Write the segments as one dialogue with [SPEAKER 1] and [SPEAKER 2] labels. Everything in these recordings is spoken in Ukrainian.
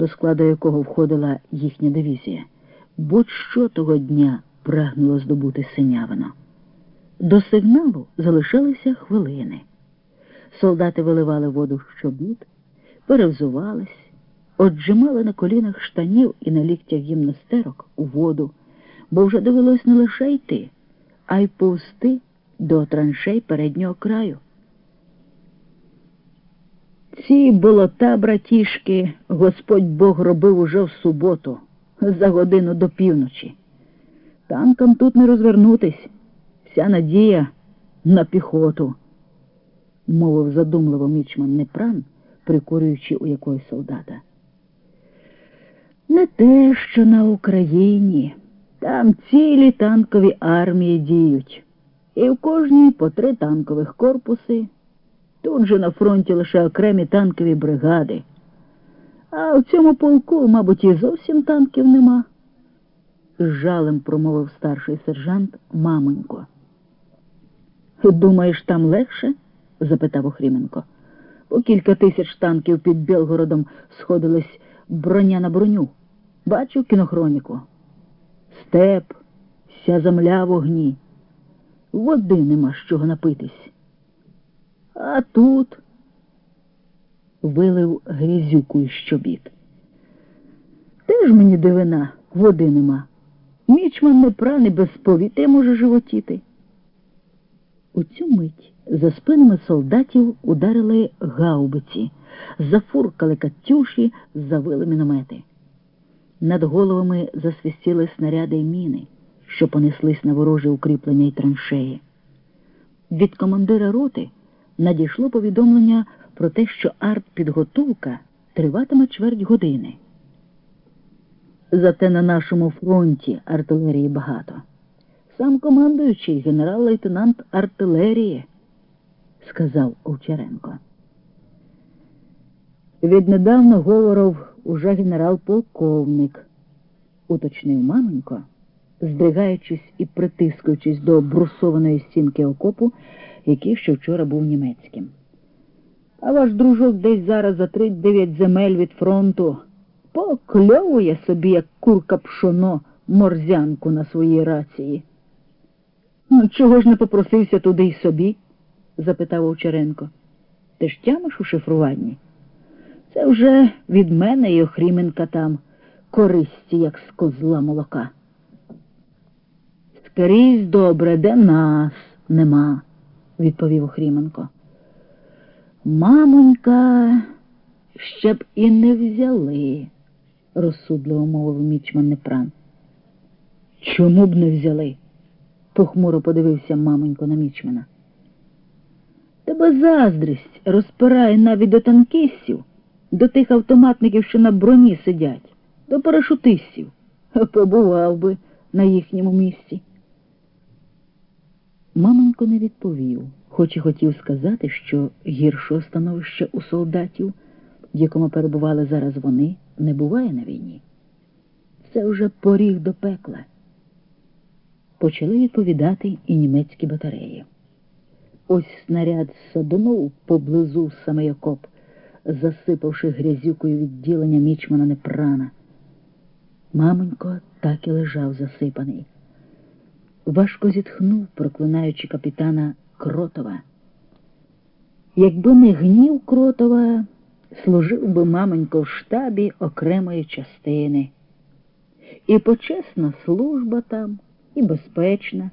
[SPEAKER 1] до складу якого входила їхня дивізія, будь-що того дня прагнуло здобути синявино. До сигналу залишалися хвилини. Солдати виливали воду в щобіт, перевзувались, отжимали на колінах штанів і на ліктях гімнастерок у воду, бо вже довелось не лише йти, а й повзти до траншей переднього краю. Ці болота, братішки, Господь Бог робив уже в суботу, за годину до півночі. Танкам тут не розвернутись, вся надія на піхоту, мовив задумливо мічман Непран, прикурюючи у якогось солдата. Не те, що на Україні. Там цілі танкові армії діють, і в кожній по три танкових корпуси. Тут же на фронті лише окремі танкові бригади. А в цьому полку, мабуть, і зовсім танків нема. З жалем промовив старший сержант мамонько. Думаєш, там легше? запитав Охріменко. По кілька тисяч танків під Білгородом сходились броня на броню. Бачу кінохроніку. Степ, вся земля в огні. Води нема з чого напитись. А тут вилив грізюку із щобіт. Теж мені дивина, води нема. Мічман не праний без повітря може животіти. У цю мить за спинами солдатів ударили гаубиці, зафуркали катюші, завили міномети. Над головами засвистіли снаряди й міни, що понеслись на ворожі укріплення й траншеї. Від командира роти надійшло повідомлення про те, що артпідготовка триватиме чверть години. Зате на нашому фронті артилерії багато. Сам командуючий генерал-лейтенант артилерії, сказав Овчаренко. Віднедавна говорив уже генерал-полковник, уточнив мамонько, здригаючись і притискуючись до брусованої стінки окопу, який ще вчора був німецьким. А ваш дружок десь зараз за тридцять земель від фронту покльовує собі, як курка пшоно, морзянку на своїй рації. Ну, чого ж не попросився туди й собі? запитав Овчаренко. Ти ж тямиш у шифруванні? Це вже від мене і Охріменка там користі, як з козла молока. Скрізь добре, де нас нема, відповів Охріменко. Мамонька, ще б і не взяли, розсудливо мовив мічман Непран. Чому б не взяли? похмуро подивився мамонько на мічмана. Тебе заздрість розпирає навіть до танкістів, до тих автоматників, що на броні сидять, до парашутистів. Побував би на їхньому місці. Мамонько не відповів, хоч і хотів сказати, що гіршого становища у солдатів, в якому перебували зараз вони, не буває на війні. Це вже поріг до пекла. Почали відповідати і німецькі батареї. Ось снаряд садонув поблизу самий окоп, засипавши грязюкою відділення мічмана Непрана. Мамонько так і лежав засипаний. Важко зітхнув, проклинаючи капітана Кротова. Якби не гнів Кротова, служив би мамонько в штабі окремої частини. І почесна служба там, і безпечна.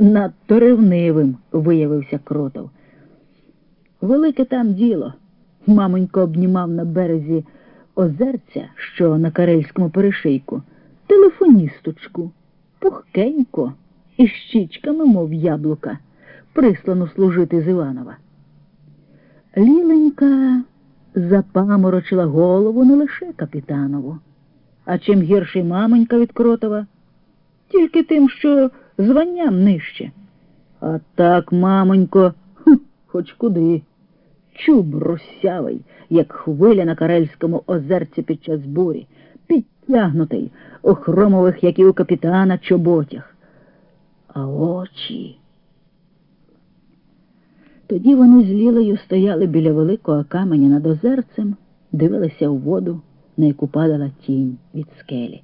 [SPEAKER 1] Надто ревнивим виявився кротов. Велике там діло. Мамонько обнімав на березі озерця, що на карельському перешийку, телефоністочку, пухкенько, із щічками, мов яблука, прислану служити з Іванова. Ліленька запаморочила голову не лише капітанову, а чим гірший мамонька від кротова, тільки тим, що званням нижче. А так, мамонько, хоч куди. Чуб русявий, як хвиля на карельському озерці під час бурі, підтягнутий у хромових, як і у капітана, чоботях. А очі. Тоді вони з Лілею стояли біля великого каменя над озерцем, дивилися у воду, на яку падала тінь від скелі.